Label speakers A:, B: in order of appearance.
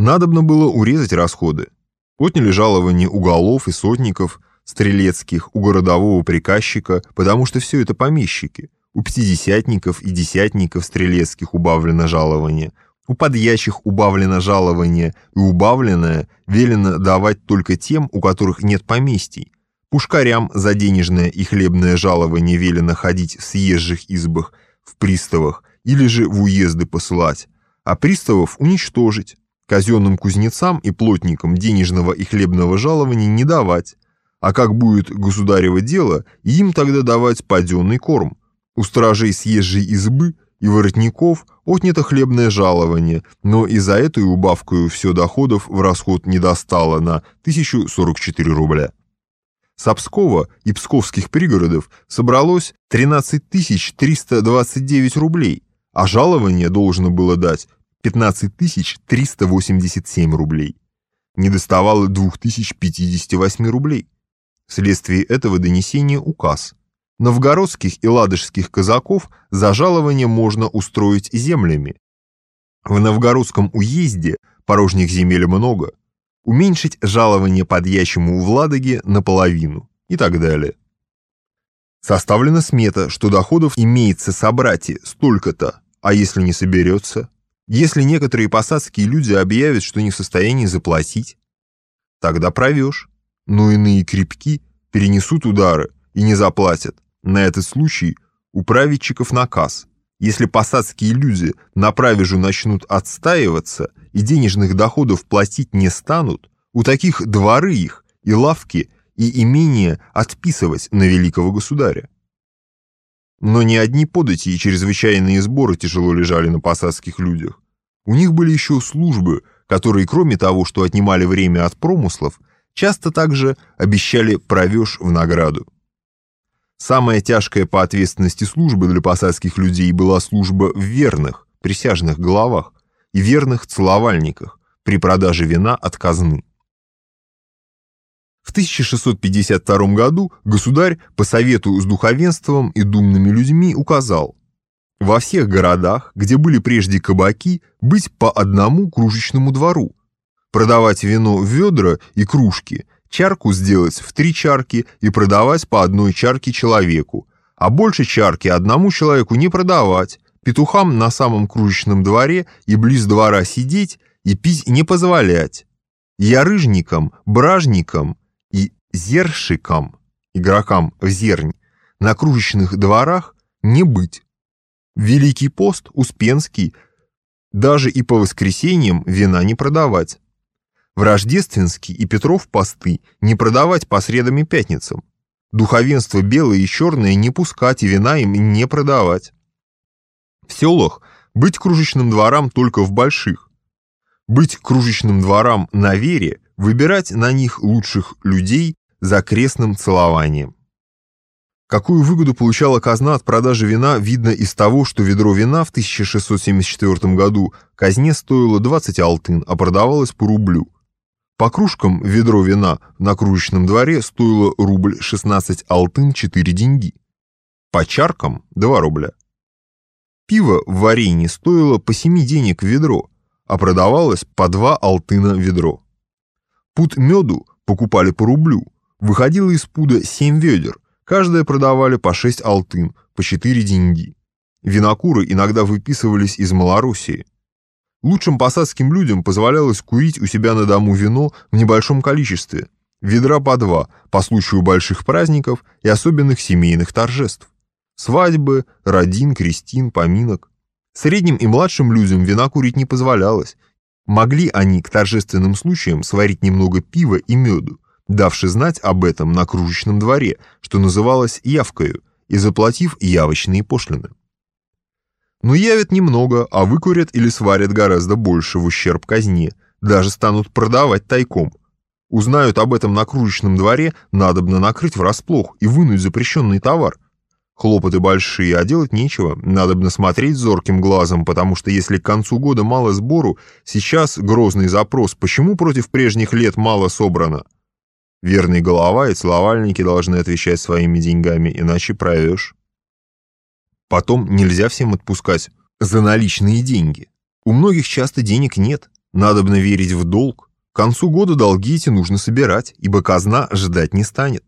A: Надобно было урезать расходы. Отняли жалования уголов и сотников, стрелецких, у городового приказчика, потому что все это помещики. У пятидесятников и десятников стрелецких убавлено жалование, у подьячих убавлено жалование, и убавленное велено давать только тем, у которых нет поместий. Пушкарям за денежное и хлебное жалование велено ходить в съезжих избах, в приставах, или же в уезды посылать, а приставов уничтожить, казенным кузнецам и плотникам денежного и хлебного жалования не давать, а как будет государево дело, им тогда давать паденный корм. У стражей съезжей избы и воротников отнято хлебное жалование, но и за эту убавкою все доходов в расход не достало на 1044 рубля. С Пскова и псковских пригородов собралось 13 329 рублей, а жалование должно было дать 15 387 рублей. Не доставало 2058 рублей. Вследствие этого донесения указ. Новгородских и ладожских казаков за жалование можно устроить землями. В Новгородском уезде порожних земель много, уменьшить жалование подьячему в Ладоге наполовину и так далее. Составлена смета, что доходов имеется собрати столько-то, а если не соберется? Если некоторые посадские люди объявят, что не в состоянии заплатить? Тогда провешь. Но иные крепки перенесут удары и не заплатят. На этот случай у праведчиков наказ. Если посадские люди на правежу начнут отстаиваться и денежных доходов платить не станут, у таких дворы их и лавки и имения отписывать на великого государя. Но не одни подати и чрезвычайные сборы тяжело лежали на посадских людях. У них были еще службы, которые, кроме того, что отнимали время от промыслов, часто также обещали провеж в награду. Самая тяжкая по ответственности служба для посадских людей была служба в верных, присяжных головах и верных целовальниках при продаже вина от казны. В 1652 году государь по совету с духовенством и думными людьми указал во всех городах, где были прежде кабаки, быть по одному кружечному двору, продавать вино в ведра и кружки – чарку сделать в три чарки и продавать по одной чарке человеку, а больше чарки одному человеку не продавать, петухам на самом кружечном дворе и близ двора сидеть и пить не позволять, ярыжникам, бражникам зершикам, игрокам в зернь, на кружечных дворах не быть. Великий пост, Успенский, даже и по воскресеньям вина не продавать в рождественский и Петров посты не продавать по средам и пятницам. Духовенство белое и черное не пускать и вина им не продавать. В селах быть кружечным дворам только в больших. Быть кружечным дворам на вере, выбирать на них лучших людей за крестным целованием. Какую выгоду получала казна от продажи вина, видно из того, что ведро вина в 1674 году казне стоило 20 алтын, а продавалось по рублю – по кружкам ведро вина на кружечном дворе стоило рубль 16 алтын 4 деньги. По чаркам 2 рубля. Пиво в варенье стоило по 7 денег ведро, а продавалось по 2 алтына ведро. Пуд меду покупали по рублю. Выходило из пуда 7 ведер, каждое продавали по 6 алтын, по 4 деньги. Винокуры иногда выписывались из Малоруссии. Лучшим посадским людям позволялось курить у себя на дому вино в небольшом количестве, ведра по два, по случаю больших праздников и особенных семейных торжеств. Свадьбы, родин, крестин, поминок. Средним и младшим людям вина курить не позволялось. Могли они к торжественным случаям сварить немного пива и меду, давши знать об этом на кружечном дворе, что называлось явкою, и заплатив явочные пошлины. Но явят немного, а выкурят или сварят гораздо больше в ущерб казне, даже станут продавать тайком. Узнают об этом на кружечном дворе, надобно накрыть врасплох и вынуть запрещенный товар. Хлопоты большие, а делать нечего, надобно смотреть зорким глазом, потому что если к концу года мало сбору, сейчас грозный запрос, почему против прежних лет мало собрано? Верный голова и целовальники должны отвечать своими деньгами, иначе провешь. Потом нельзя всем отпускать за наличные деньги. У многих часто денег нет. Надобно верить в долг. К концу года долги эти нужно собирать, ибо казна ждать не станет.